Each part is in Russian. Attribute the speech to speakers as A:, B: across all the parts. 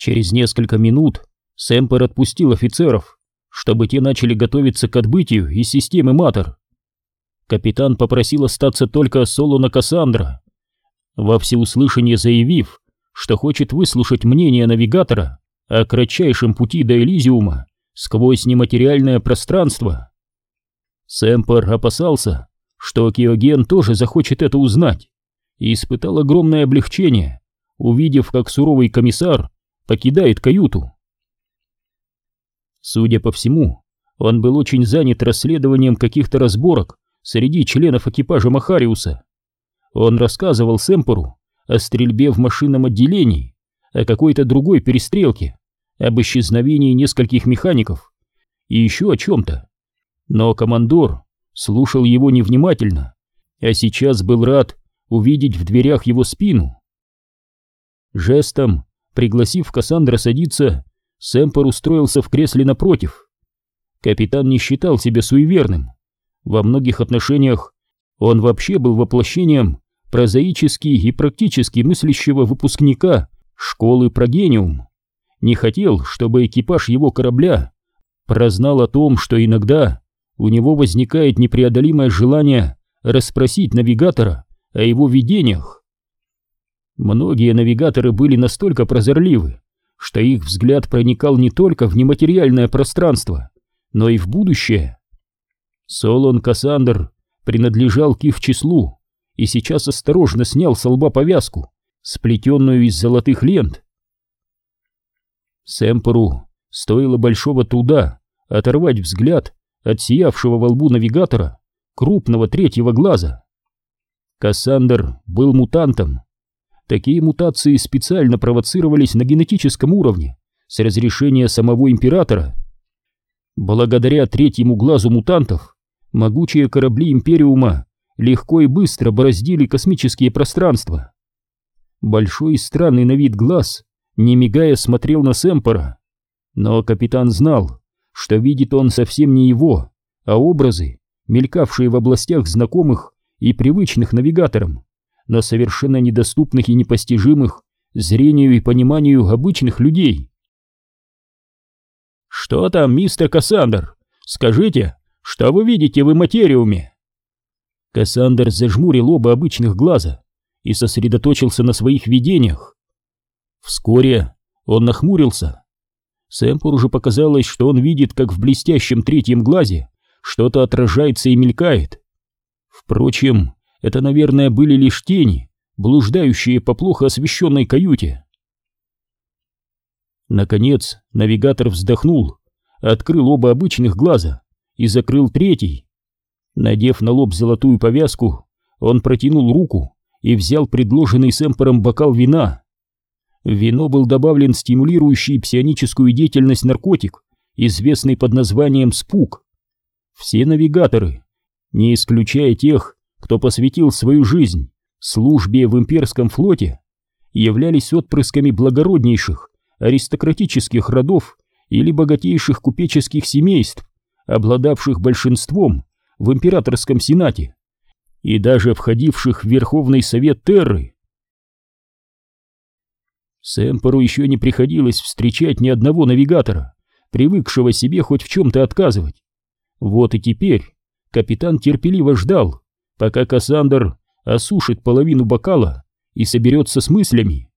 A: Через несколько минут Сэмпер отпустил офицеров, чтобы те начали готовиться к отбытию из системы Матер. Капитан попросил остаться только Солона Кассандра, во всеуслышание заявив, что хочет выслушать мнение навигатора о кратчайшем пути до Элизиума сквозь нематериальное пространство. Сэмпер опасался, что Киоген тоже захочет это узнать, и испытал огромное облегчение, увидев, как суровый комиссар покидает каюту. Судя по всему, он был очень занят расследованием каких-то разборок среди членов экипажа Махариуса. Он рассказывал Сэмпору о стрельбе в машинном отделении, о какой-то другой перестрелке, об исчезновении нескольких механиков и еще о чем-то. Но командор слушал его невнимательно, а сейчас был рад увидеть в дверях его спину. Жестом, пригласив Кассандра садиться, Сэмпер устроился в кресле напротив. Капитан не считал себя суеверным. Во многих отношениях он вообще был воплощением прозаически и практически мыслящего выпускника школы Прогениум. Не хотел, чтобы экипаж его корабля прознал о том, что иногда у него возникает непреодолимое желание расспросить навигатора о его видениях. Многие навигаторы были настолько прозорливы, что их взгляд проникал не только в нематериальное пространство, но и в будущее. Солон Кассандр принадлежал к их числу и сейчас осторожно снял с лба повязку, сплетенную из золотых лент. Сэмпору стоило большого труда оторвать взгляд от сиявшего во лбу навигатора крупного третьего глаза. Кассандр был мутантом, Такие мутации специально провоцировались на генетическом уровне с разрешения самого императора. Благодаря третьему глазу мутантов могучие корабли Империума легко и быстро бороздили космические пространства. Большой и странный на вид глаз, не мигая, смотрел на Сэмпора. Но капитан знал, что видит он совсем не его, а образы, мелькавшие в областях знакомых и привычных навигаторам но совершенно недоступных и непостижимых зрению и пониманию обычных людей. «Что там, мистер Кассандр? Скажите, что вы видите в материуме?» Кассандр зажмурил оба обычных глаза и сосредоточился на своих видениях. Вскоре он нахмурился. Сэмпур уже показалось, что он видит, как в блестящем третьем глазе что-то отражается и мелькает. Впрочем, это, наверное, были лишь тени, блуждающие по плохо освещенной каюте. Наконец навигатор вздохнул, открыл оба обычных глаза и закрыл третий. Надев на лоб золотую повязку, он протянул руку и взял предложенный Сэмпером бокал вина. В вино был добавлен стимулирующий псионическую деятельность наркотик, известный под названием «спук». Все навигаторы, не исключая тех, кто посвятил свою жизнь службе в имперском флоте, являлись отпрысками благороднейших аристократических родов или богатейших купеческих семейств, обладавших большинством в императорском сенате и даже входивших в Верховный Совет Терры. Сэмпору еще не приходилось встречать ни одного навигатора, привыкшего себе хоть в чем-то отказывать. Вот и теперь капитан терпеливо ждал, пока Кассандр осушит половину бокала и соберется с мыслями.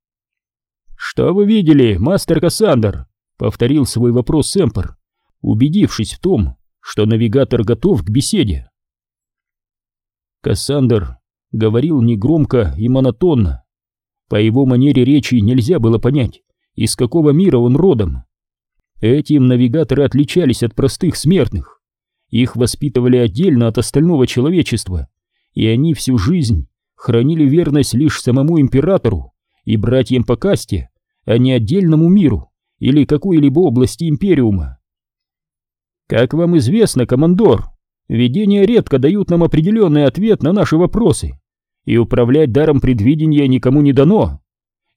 A: «Что вы видели, мастер Кассандр?» — повторил свой вопрос Сэмпер, убедившись в том, что навигатор готов к беседе. Кассандр говорил негромко и монотонно. По его манере речи нельзя было понять, из какого мира он родом. Этим навигаторы отличались от простых смертных. Их воспитывали отдельно от остального человечества и они всю жизнь хранили верность лишь самому императору и братьям по касте, а не отдельному миру или какой-либо области империума. Как вам известно, командор, видения редко дают нам определенный ответ на наши вопросы, и управлять даром предвидения никому не дано.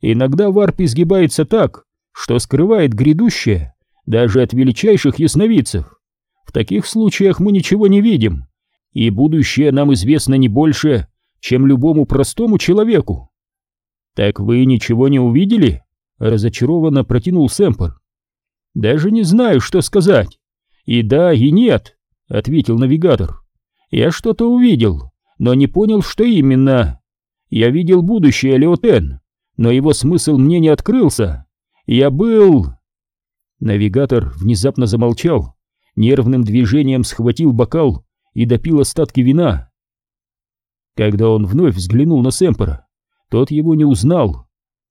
A: Иногда варп изгибается так, что скрывает грядущее даже от величайших ясновидцев. В таких случаях мы ничего не видим, и будущее нам известно не больше, чем любому простому человеку. Так вы ничего не увидели? разочарованно протянул Сэмпер. Даже не знаю, что сказать. И да, и нет, ответил навигатор. Я что-то увидел, но не понял, что именно. Я видел будущее Леотен, но его смысл мне не открылся. Я был... Навигатор внезапно замолчал, нервным движением схватил бокал и допил остатки вина. Когда он вновь взглянул на Сэмпера, тот его не узнал.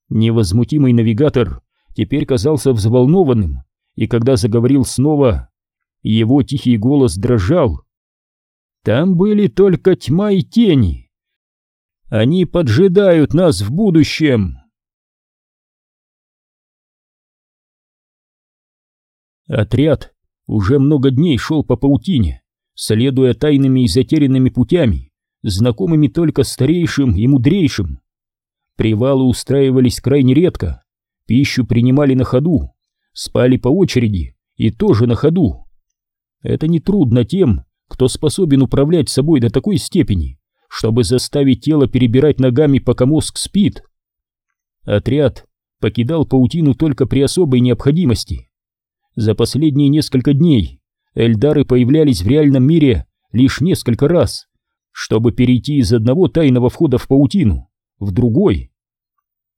A: Невозмутимый навигатор теперь казался взволнованным, и когда заговорил снова, его тихий голос дрожал. Там были только тьма и тени. Они поджидают нас в будущем. Отряд уже много дней шел по паутине, следуя тайными и затерянными путями, знакомыми только старейшим и мудрейшим. Привалы устраивались крайне редко, пищу принимали на ходу, спали по очереди и тоже на ходу. Это не трудно тем, кто способен управлять собой до такой степени, чтобы заставить тело перебирать ногами, пока мозг спит. Отряд покидал паутину только при особой необходимости. За последние несколько дней эльдары появлялись в реальном мире лишь несколько раз, чтобы перейти из одного тайного входа в паутину в другой.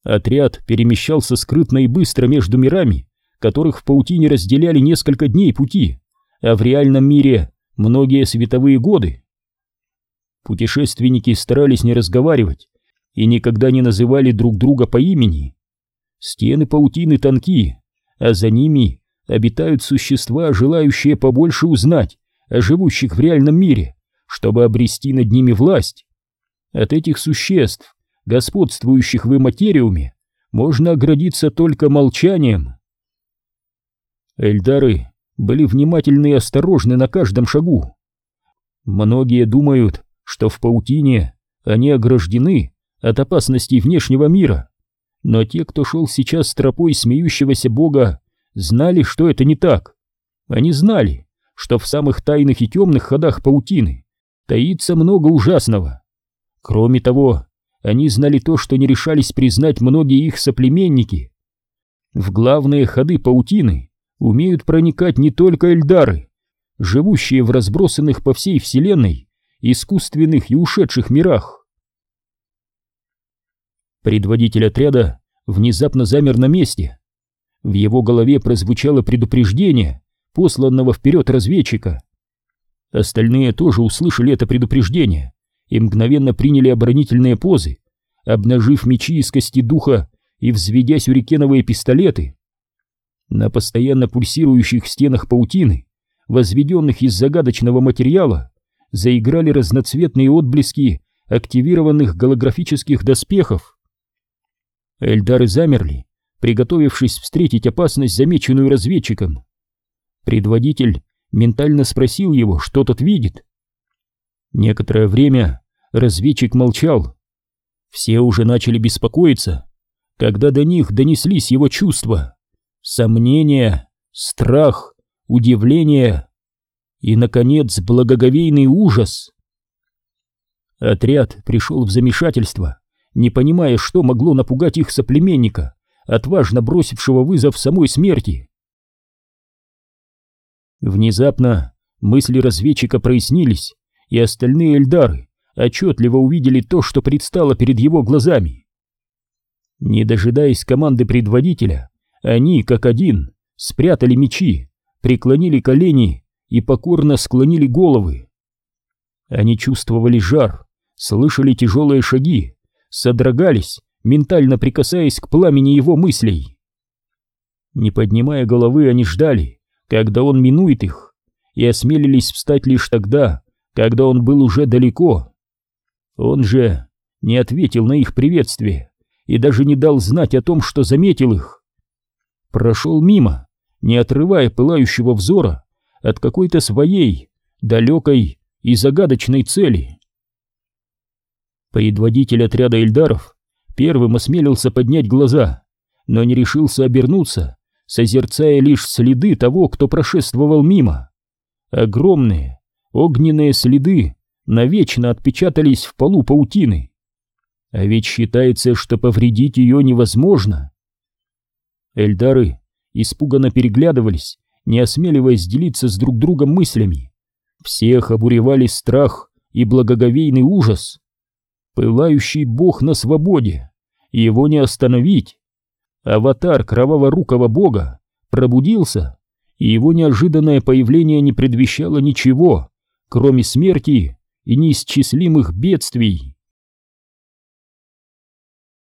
A: Отряд перемещался скрытно и быстро между мирами, которых в паутине разделяли несколько дней пути, а в реальном мире многие световые годы. Путешественники старались не разговаривать и никогда не называли друг друга по имени. Стены паутины тонкие, а за ними обитают существа, желающие побольше узнать о живущих в реальном мире, чтобы обрести над ними власть. От этих существ, господствующих в иматериуме, можно оградиться только молчанием. Эльдары были внимательны и осторожны на каждом шагу. Многие думают, что в паутине они ограждены от опасностей внешнего мира, но те, кто шел сейчас тропой смеющегося бога, знали, что это не так. Они знали, что в самых тайных и темных ходах паутины таится много ужасного. Кроме того, они знали то, что не решались признать многие их соплеменники. В главные ходы паутины умеют проникать не только эльдары, живущие в разбросанных по всей вселенной искусственных и ушедших мирах. Предводитель отряда внезапно замер на месте, в его голове прозвучало предупреждение посланного вперед разведчика. Остальные тоже услышали это предупреждение и мгновенно приняли оборонительные позы, обнажив мечи из кости духа и взведя сюрикеновые пистолеты. На постоянно пульсирующих стенах паутины, возведенных из загадочного материала, заиграли разноцветные отблески активированных голографических доспехов. Эльдары замерли, приготовившись встретить опасность, замеченную разведчиком. Предводитель ментально спросил его, что тот видит. Некоторое время разведчик молчал. Все уже начали беспокоиться, когда до них донеслись его чувства. Сомнение, страх, удивление и, наконец, благоговейный ужас. Отряд пришел в замешательство, не понимая, что могло напугать их соплеменника отважно бросившего вызов самой смерти. Внезапно мысли разведчика прояснились, и остальные эльдары отчетливо увидели то, что предстало перед его глазами. Не дожидаясь команды предводителя, они, как один, спрятали мечи, преклонили колени и покорно склонили головы. Они чувствовали жар, слышали тяжелые шаги, содрогались ментально прикасаясь к пламени его мыслей. Не поднимая головы, они ждали, когда он минует их, и осмелились встать лишь тогда, когда он был уже далеко. Он же не ответил на их приветствие и даже не дал знать о том, что заметил их. Прошел мимо, не отрывая пылающего взора от какой-то своей, далекой и загадочной цели. Предводитель отряда Эльдаров Первым осмелился поднять глаза, но не решился обернуться, созерцая лишь следы того, кто прошествовал мимо. Огромные, огненные следы навечно отпечатались в полу паутины. А ведь считается, что повредить ее невозможно. Эльдары испуганно переглядывались, не осмеливаясь делиться с друг другом мыслями. Всех обуревали страх и благоговейный ужас. Пылающий бог на свободе, его не остановить. Аватар кроваворукого бога пробудился, и его неожиданное появление не предвещало ничего, кроме смерти и неисчислимых бедствий.